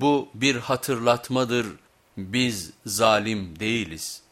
Bu bir hatırlatmadır, biz zalim değiliz.''